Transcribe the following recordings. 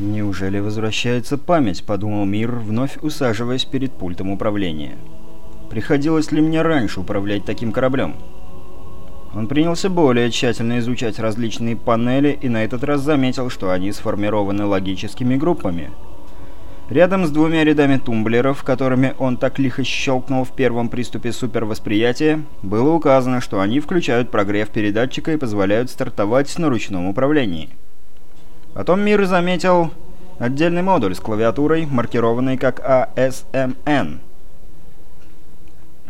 «Неужели возвращается память?» – подумал Мир, вновь усаживаясь перед пультом управления. «Приходилось ли мне раньше управлять таким кораблем?» Он принялся более тщательно изучать различные панели и на этот раз заметил, что они сформированы логическими группами. Рядом с двумя рядами тумблеров, которыми он так лихо щелкнул в первом приступе супервосприятия, было указано, что они включают прогрев передатчика и позволяют стартовать на ручном управлении. Потом Мир заметил отдельный модуль с клавиатурой, маркированный как ASMN –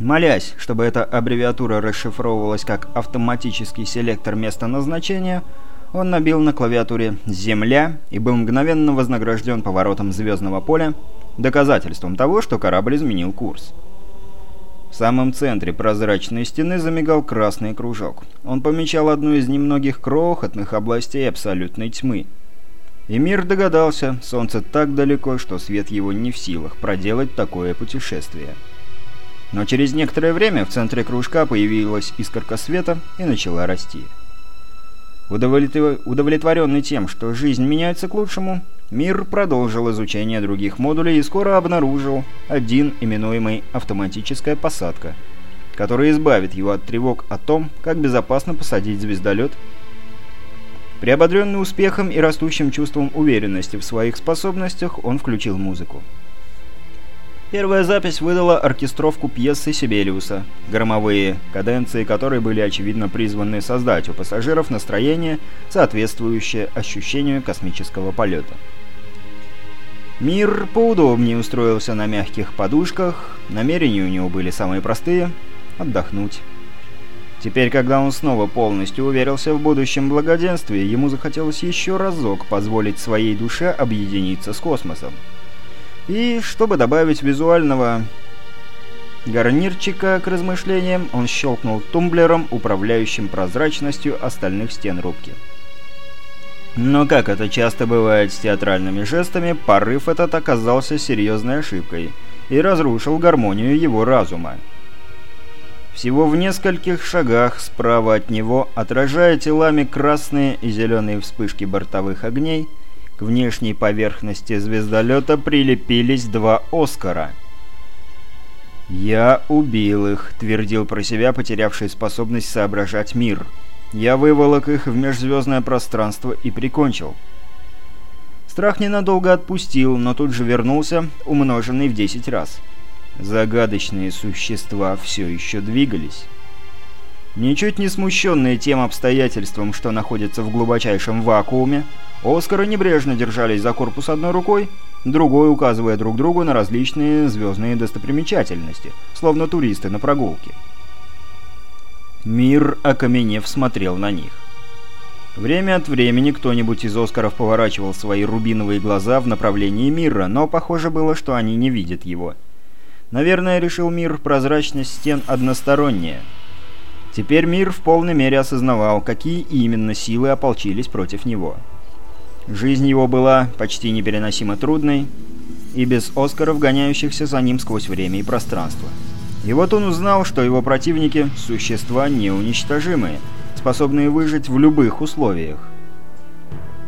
Молясь, чтобы эта аббревиатура расшифровывалась как «автоматический селектор места назначения», он набил на клавиатуре «Земля» и был мгновенно вознагражден поворотом звездного поля, доказательством того, что корабль изменил курс. В самом центре прозрачной стены замигал красный кружок. Он помечал одну из немногих крохотных областей абсолютной тьмы. И мир догадался, солнце так далеко, что свет его не в силах проделать такое путешествие. Но через некоторое время в центре кружка появилась искорка света и начала расти. Удовлетворенный тем, что жизнь меняется к лучшему, Мир продолжил изучение других модулей и скоро обнаружил один, именуемый «автоматическая посадка», который избавит его от тревог о том, как безопасно посадить звездолет. Приободренный успехом и растущим чувством уверенности в своих способностях, он включил музыку. Первая запись выдала оркестровку пьесы Сибелиуса, громовые каденции которой были очевидно призваны создать у пассажиров настроение, соответствующее ощущению космического полета. Мир поудобнее устроился на мягких подушках, намерения у него были самые простые — отдохнуть. Теперь, когда он снова полностью уверился в будущем благоденствии, ему захотелось еще разок позволить своей душе объединиться с космосом. И, чтобы добавить визуального гарнирчика к размышлениям, он щелкнул тумблером, управляющим прозрачностью остальных стен рубки. Но, как это часто бывает с театральными жестами, порыв этот оказался серьезной ошибкой и разрушил гармонию его разума. Всего в нескольких шагах справа от него, отражая телами красные и зеленые вспышки бортовых огней, к внешней поверхности звездолета прилепились два «Оскара». «Я убил их», — твердил про себя потерявший способность соображать мир. «Я выволок их в межзвездное пространство и прикончил». Страх ненадолго отпустил, но тут же вернулся, умноженный в 10 раз. Загадочные существа все еще двигались. Ничуть не смущенные тем обстоятельством, что находятся в глубочайшем вакууме, Оскары небрежно держались за корпус одной рукой, другой указывая друг другу на различные звездные достопримечательности, словно туристы на прогулке. Мир, окаменев, смотрел на них. Время от времени кто-нибудь из Оскаров поворачивал свои рубиновые глаза в направлении мира, но похоже было, что они не видят его. Наверное, решил мир, прозрачность стен односторонняя. Теперь мир в полной мере осознавал, какие именно силы ополчились против него. Жизнь его была почти непереносимо трудной и без Оскаров, гоняющихся за ним сквозь время и пространство. И вот он узнал, что его противники – существа неуничтожимые, способные выжить в любых условиях.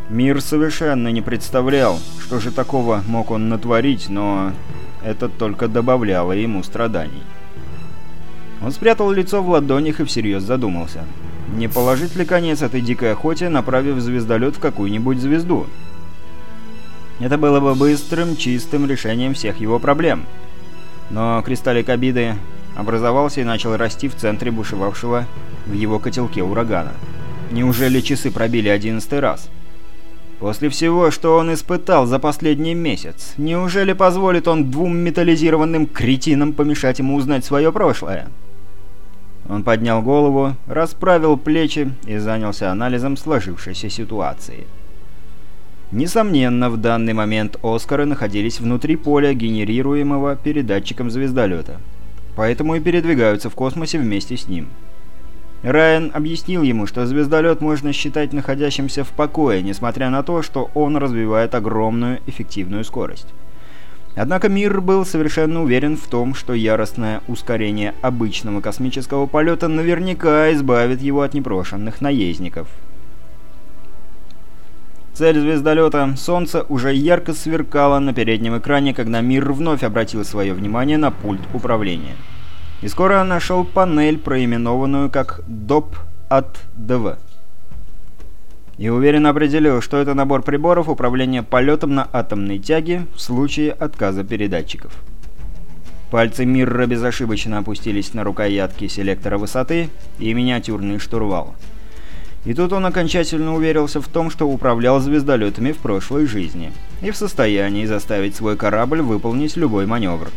Мир совершенно не представлял, что же такого мог он натворить, но это только добавляло ему страданий. Он спрятал лицо в ладонях и всерьез задумался – не положить ли конец этой дикой охоте, направив звездолет в какую-нибудь звезду? Это было бы быстрым, чистым решением всех его проблем. Но кристаллик обиды образовался и начал расти в центре бушевавшего в его котелке урагана. Неужели часы пробили одиннадцатый раз? После всего, что он испытал за последний месяц, неужели позволит он двум металлизированным кретинам помешать ему узнать свое прошлое? Он поднял голову, расправил плечи и занялся анализом сложившейся ситуации. Несомненно, в данный момент Оскары находились внутри поля, генерируемого передатчиком звездолета. Поэтому и передвигаются в космосе вместе с ним. Райан объяснил ему, что звездолет можно считать находящимся в покое, несмотря на то, что он развивает огромную эффективную скорость. Однако мир был совершенно уверен в том, что яростное ускорение обычного космического полета наверняка избавит его от непрошенных наездников. Цель звездолета «Солнце» уже ярко сверкала на переднем экране, когда мир вновь обратил свое внимание на пульт управления. И скоро нашел панель, проименованную как «ДОП от ДВ». И уверенно определил, что это набор приборов управления полетом на атомной тяге в случае отказа передатчиков. Пальцы Мирра безошибочно опустились на рукоятки селектора высоты и миниатюрный штурвал. И тут он окончательно уверился в том, что управлял звездолетами в прошлой жизни и в состоянии заставить свой корабль выполнить любой маневр.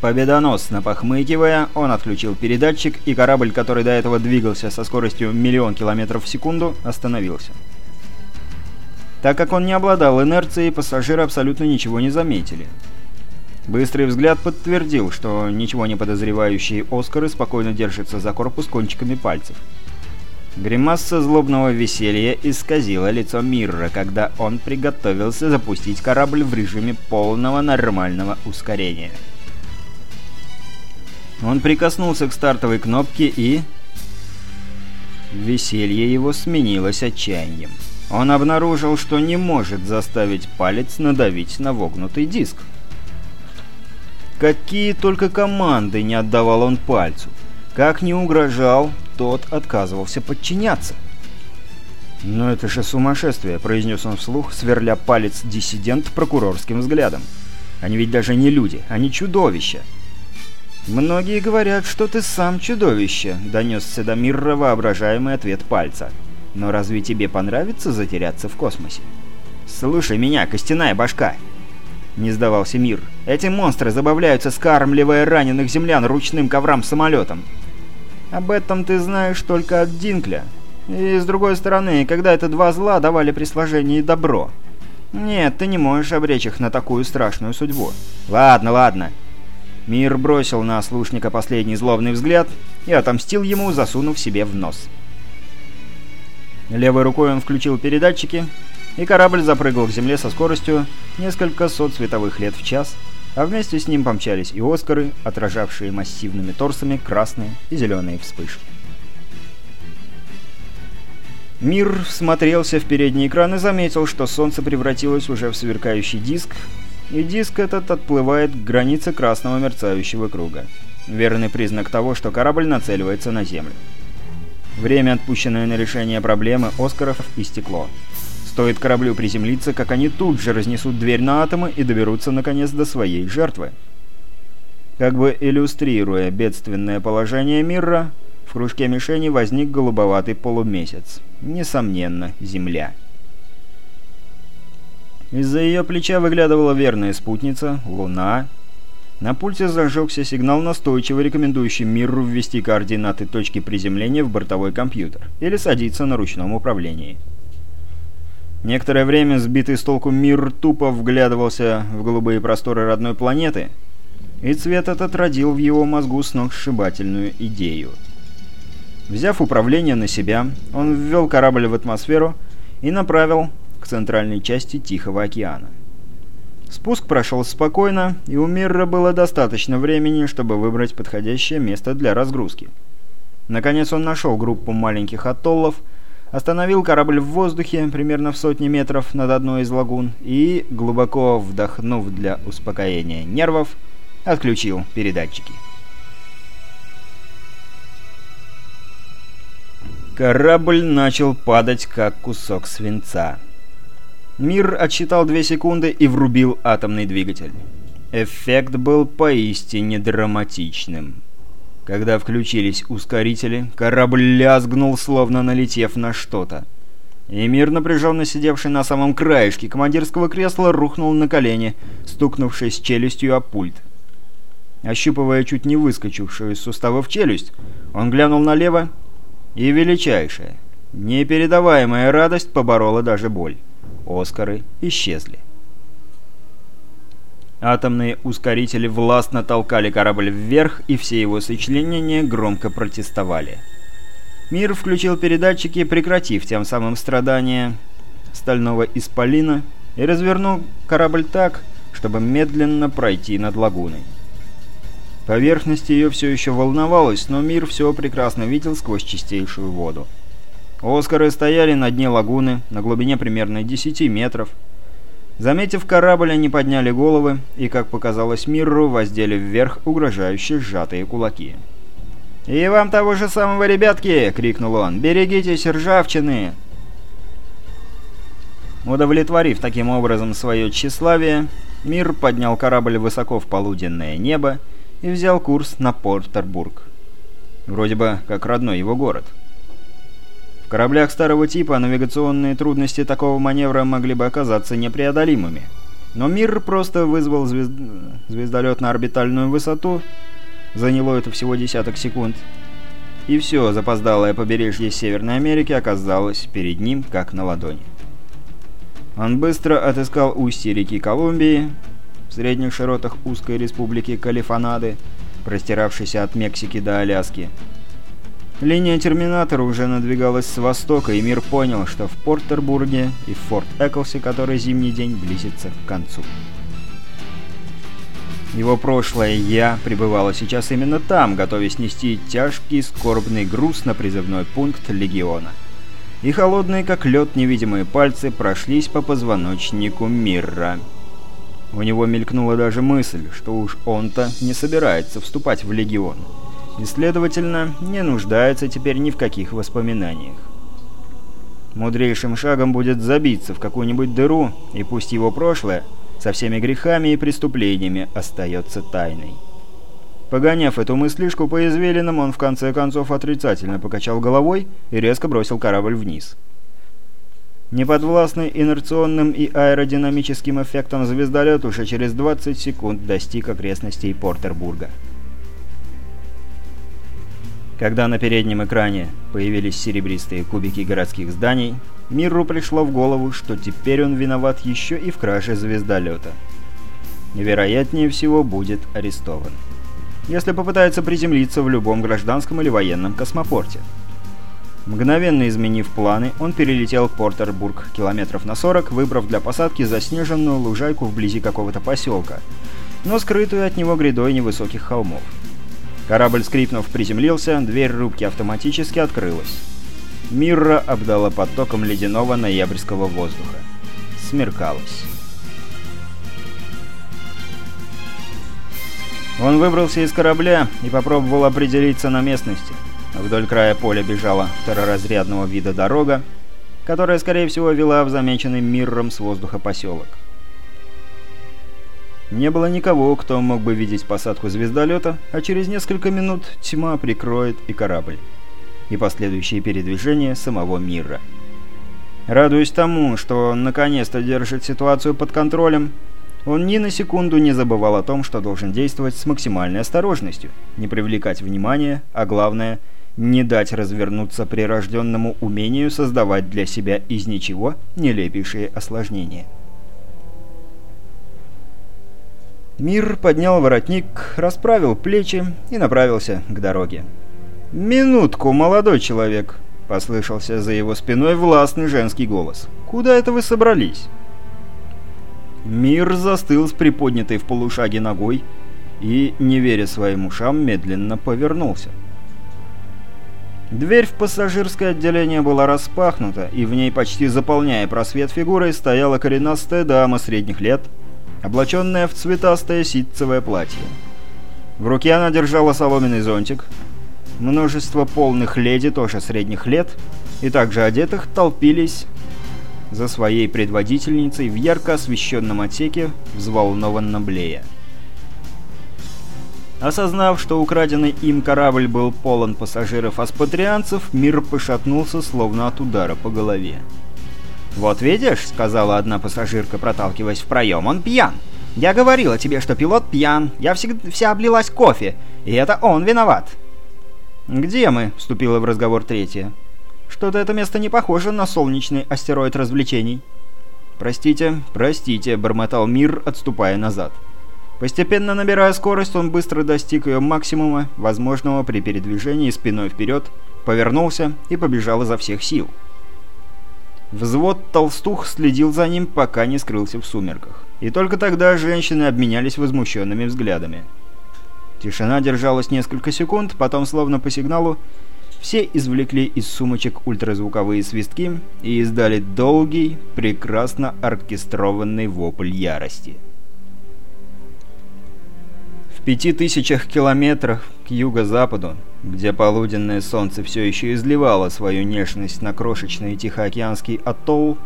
Победоносно похмыкивая, он отключил передатчик, и корабль, который до этого двигался со скоростью миллион километров в секунду, остановился. Так как он не обладал инерцией, пассажиры абсолютно ничего не заметили. Быстрый взгляд подтвердил, что ничего не подозревающие Оскары спокойно держатся за корпус кончиками пальцев. Гримаса злобного веселья исказила лицо Мирра, когда он приготовился запустить корабль в режиме полного нормального ускорения. Он прикоснулся к стартовой кнопке и... Веселье его сменилось отчаянием. Он обнаружил, что не может заставить палец надавить на вогнутый диск. Какие только команды не отдавал он пальцу. Как не угрожал, тот отказывался подчиняться. «Но это же сумасшествие», — произнес он вслух, сверля палец диссидент прокурорским взглядом. «Они ведь даже не люди, они чудовища». «Многие говорят, что ты сам чудовище», — донесся до Мирра воображаемый ответ пальца. «Но разве тебе понравится затеряться в космосе?» «Слушай меня, костяная башка!» Не сдавался Мир. «Эти монстры забавляются, скармливая раненых землян ручным коврам-самолетом. Об этом ты знаешь только от Динкля. И с другой стороны, когда это два зла давали при сложении добро. Нет, ты не можешь обречь их на такую страшную судьбу. Ладно, ладно. Мир бросил на слушника последний злобный взгляд и отомстил ему, засунув себе в нос. Левой рукой он включил передатчики, и корабль запрыгал к земле со скоростью несколько сот световых лет в час, а вместе с ним помчались и «Оскары», отражавшие массивными торсами красные и зеленые вспышки. Мир всмотрелся в передний экран и заметил, что солнце превратилось уже в сверкающий диск, и диск этот отплывает к границе красного мерцающего круга. Верный признак того, что корабль нацеливается на Землю. Время, отпущенное на решение проблемы Оскаров, истекло. Стоит кораблю приземлиться, как они тут же разнесут дверь на атомы и доберутся наконец до своей жертвы. Как бы иллюстрируя бедственное положение мира, в кружке мишени возник голубоватый полумесяц. Несомненно, Земля. Из-за ее плеча выглядывала верная спутница, Луна. На пульте зажегся сигнал, настойчиво рекомендующий миру ввести координаты точки приземления в бортовой компьютер или садиться на ручном управлении. Некоторое время сбитый с толку мир тупо вглядывался в голубые просторы родной планеты, и цвет этот родил в его мозгу сногсшибательную идею. Взяв управление на себя, он ввел корабль в атмосферу и направил к центральной части Тихого океана. Спуск прошел спокойно, и у Мирра было достаточно времени, чтобы выбрать подходящее место для разгрузки. Наконец он нашел группу маленьких атоллов, остановил корабль в воздухе примерно в сотни метров над одной из лагун и, глубоко вдохнув для успокоения нервов, отключил передатчики. Корабль начал падать, как кусок свинца. Мир отсчитал две секунды и врубил атомный двигатель. Эффект был поистине драматичным. Когда включились ускорители, корабль лязгнул, словно налетев на что-то. И мир, напряженно сидевший на самом краешке командирского кресла, рухнул на колени, стукнувшись челюстью о пульт. Ощупывая чуть не выскочившую из суставов челюсть, он глянул налево, и величайшая, непередаваемая радость поборола даже боль. Оскары исчезли. Атомные ускорители властно толкали корабль вверх, и все его сочленения громко протестовали. Мир включил передатчики, прекратив тем самым страдания стального исполина, и развернул корабль так, чтобы медленно пройти над лагуной. Поверхность ее все еще волновалась, но мир все прекрасно видел сквозь чистейшую воду. Оскары стояли на дне лагуны, на глубине примерно 10 метров. Заметив корабль, они подняли головы и, как показалось Мирру, воздели вверх угрожающие сжатые кулаки. «И вам того же самого, ребятки!» — крикнул он. «Берегитесь ржавчины!» Удовлетворив таким образом свое тщеславие, Мир поднял корабль высоко в полуденное небо и взял курс на Портербург. Вроде бы как родной его город. Кораблях старого типа навигационные трудности такого маневра могли бы оказаться непреодолимыми. Но Мир просто вызвал звезд... звездолет на орбитальную высоту, заняло это всего десяток секунд, и все запоздалое побережье Северной Америки оказалось перед ним как на ладони. Он быстро отыскал устье реки Колумбии в средних широтах узкой республики Калифанады, простиравшейся от Мексики до Аляски. Линия терминатора уже надвигалась с востока, и мир понял, что в Портербурге и в Форт Эклсе, который зимний день близится к концу. Его прошлое «я» пребывало сейчас именно там, готовясь нести тяжкий скорбный груз на призывной пункт Легиона и холодные, как лед, невидимые пальцы прошлись по позвоночнику Мирра. У него мелькнула даже мысль, что уж он-то не собирается вступать в Легион, и, следовательно, не нуждается теперь ни в каких воспоминаниях. Мудрейшим шагом будет забиться в какую-нибудь дыру, и пусть его прошлое со всеми грехами и преступлениями остается тайной. Погоняв эту мыслишку по извилинам, он в конце концов отрицательно покачал головой и резко бросил корабль вниз. Неподвластный инерционным и аэродинамическим эффектом звездолет уже через 20 секунд достиг окрестностей Портербурга. Когда на переднем экране появились серебристые кубики городских зданий, Мирру пришло в голову, что теперь он виноват еще и в краже звездолета. Невероятнее всего будет арестован если попытается приземлиться в любом гражданском или военном космопорте. Мгновенно изменив планы, он перелетел Портербург километров на 40, выбрав для посадки заснеженную лужайку вблизи какого-то поселка, но скрытую от него грядой невысоких холмов. Корабль, скрипнув, приземлился, дверь рубки автоматически открылась. Мирра обдала потоком ледяного ноябрьского воздуха. Смеркалось. Он выбрался из корабля и попробовал определиться на местности. Вдоль края поля бежала второразрядного вида дорога, которая, скорее всего, вела в замеченный миром с воздуха поселок. Не было никого, кто мог бы видеть посадку звездолета, а через несколько минут тьма прикроет и корабль, и последующие передвижения самого мира. Радуясь тому, что он наконец-то держит ситуацию под контролем, он ни на секунду не забывал о том, что должен действовать с максимальной осторожностью, не привлекать внимания, а главное – не дать развернуться прирожденному умению создавать для себя из ничего нелепейшие осложнения. Мир поднял воротник, расправил плечи и направился к дороге. «Минутку, молодой человек!» — послышался за его спиной властный женский голос. «Куда это вы собрались?» Мир застыл с приподнятой в полушаге ногой и, не веря своим ушам, медленно повернулся. Дверь в пассажирское отделение была распахнута, и в ней, почти заполняя просвет фигурой, стояла коренастая дама средних лет, облаченная в цветастое ситцевое платье. В руке она держала соломенный зонтик. Множество полных леди, тоже средних лет, и также одетых, толпились за своей предводительницей в ярко освещенном отсеке, взволнованно блея. Осознав, что украденный им корабль был полон пассажиров-аспатрианцев, мир пошатнулся, словно от удара по голове. «Вот видишь», — сказала одна пассажирка, проталкиваясь в проем, — «он пьян. Я говорила тебе, что пилот пьян. Я всегда вся облилась кофе, и это он виноват». «Где мы?» — вступила в разговор третья. Что-то это место не похоже на солнечный астероид развлечений. «Простите, простите», — бормотал мир, отступая назад. Постепенно набирая скорость, он быстро достиг ее максимума, возможного при передвижении спиной вперед, повернулся и побежал изо всех сил. Взвод толстух следил за ним, пока не скрылся в сумерках. И только тогда женщины обменялись возмущенными взглядами. Тишина держалась несколько секунд, потом, словно по сигналу, Все извлекли из сумочек ультразвуковые свистки и издали долгий, прекрасно оркестрованный вопль ярости. В пяти тысячах километрах к юго-западу, где полуденное солнце все еще изливало свою нежность на крошечный Тихоокеанский атолл,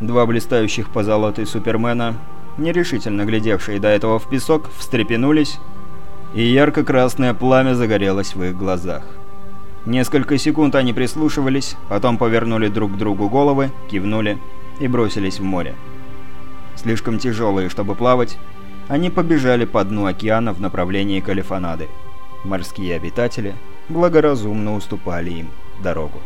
два блистающих позолотой супермена, нерешительно глядевшие до этого в песок, встрепенулись, и ярко-красное пламя загорелось в их глазах. Несколько секунд они прислушивались, потом повернули друг к другу головы, кивнули и бросились в море. Слишком тяжелые, чтобы плавать, они побежали по дну океана в направлении Калифонады. Морские обитатели благоразумно уступали им дорогу.